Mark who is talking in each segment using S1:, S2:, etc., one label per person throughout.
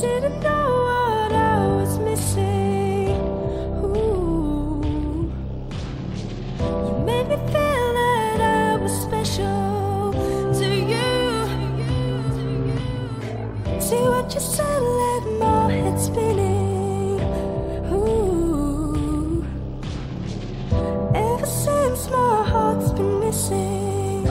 S1: Didn't know what I was missing. You made me feel that I was special to you. What you said, my head spinning. Ever since my heart's been missing.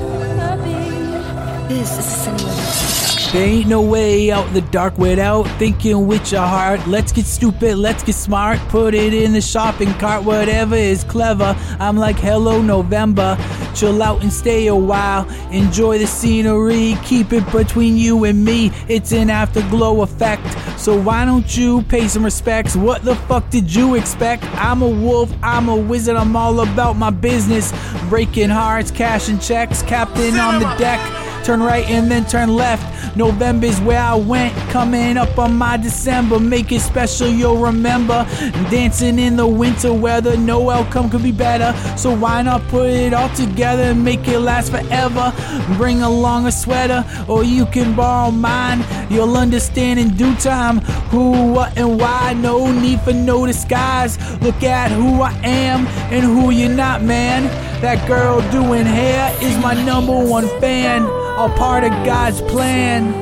S2: This is a production.
S3: There ain't no way out the dark without thinking with your heart. Let's get stupid, let's get smart. Put it in the shopping cart, whatever is clever. I'm like, hello, November. Chill out and stay a while. Enjoy the scenery, keep it between you and me. It's an afterglow effect. So why don't you pay some respects? What the fuck did you expect? I'm a wolf, I'm a wizard, I'm all about my business. Breaking hearts, cashing checks, captain on the deck. Turn right and then turn left. November's where I went. Coming up on my December. Make it special, you'll remember. Dancing in the winter weather. No outcome could be better. So why not put it all together and make it last forever? Bring along a sweater or you can borrow mine. You'll understand in due time who, what, and why. No need for no disguise. Look at who I am and who you're not, man. That girl doing hair is my number one fan. All part of God's plan.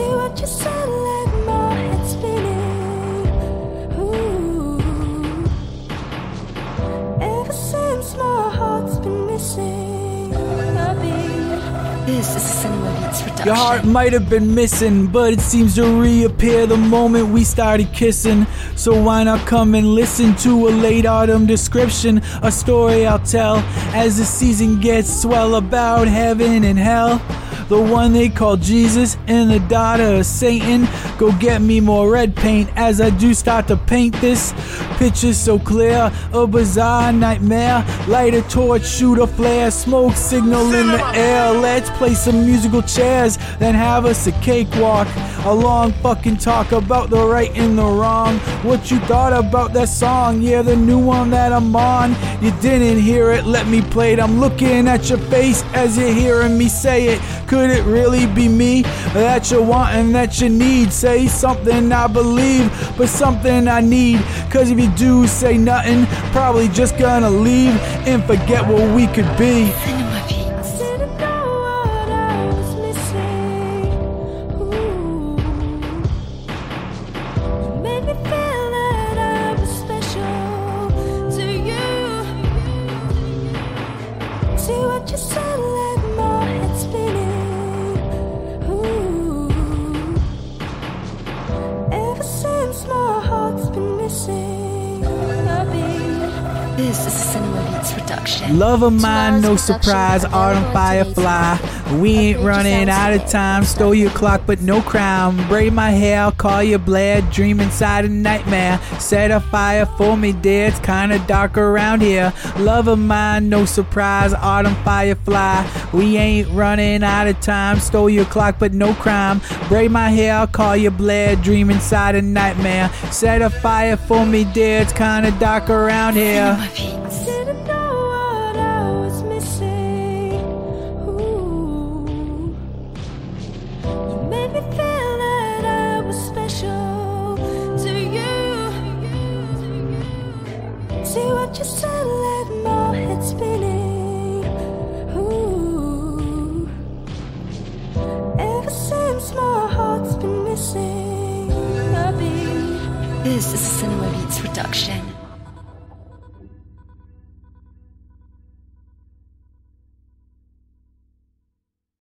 S1: What you said,
S3: Your heart might have been missing, but it seems to reappear the moment we started kissing. So why not come and listen to a late autumn description, a story I'll tell as the season gets swell about heaven and hell. The one they call Jesus and the daughter of Satan. Go get me more red paint as I do start to paint this picture so clear. A bizarre nightmare. Light a torch, shoot a flare, smoke signal in the air. Let's play some musical chairs, then have us a cakewalk. A long fucking talk about the right and the wrong. What you thought about that song? Yeah, the new one that I'm on. You didn't hear it, let me play it. I'm looking at your face as you're hearing me say it. Could it really be me that you want and that you need? Say something I believe, but something I need. Cause if you do say nothing, probably just gonna leave and forget what we could be.
S2: This is a Cinema Beats production.
S3: Love of mine, no surprise, autumn firefly. We ain't running out of time. Stole your clock, but no crown. Braid my hair, call you Blair. Dream inside a nightmare. Set a fire for me, dear. It's kinda dark around here. Love of mine, no surprise, autumn firefly. We ain't running out of time. Stole your clock, but no crime. Braid my hair, call you Blair. Dream inside a nightmare. Set a fire for me, dear. It's kinda dark around here.
S2: Beats.
S1: Didn't know what I was missing. Ooh. You made me feel that I was special to you. See what you said, let my head spinning. Ooh. Ever since my heart's been missing.
S2: This is a Cinema Beats production.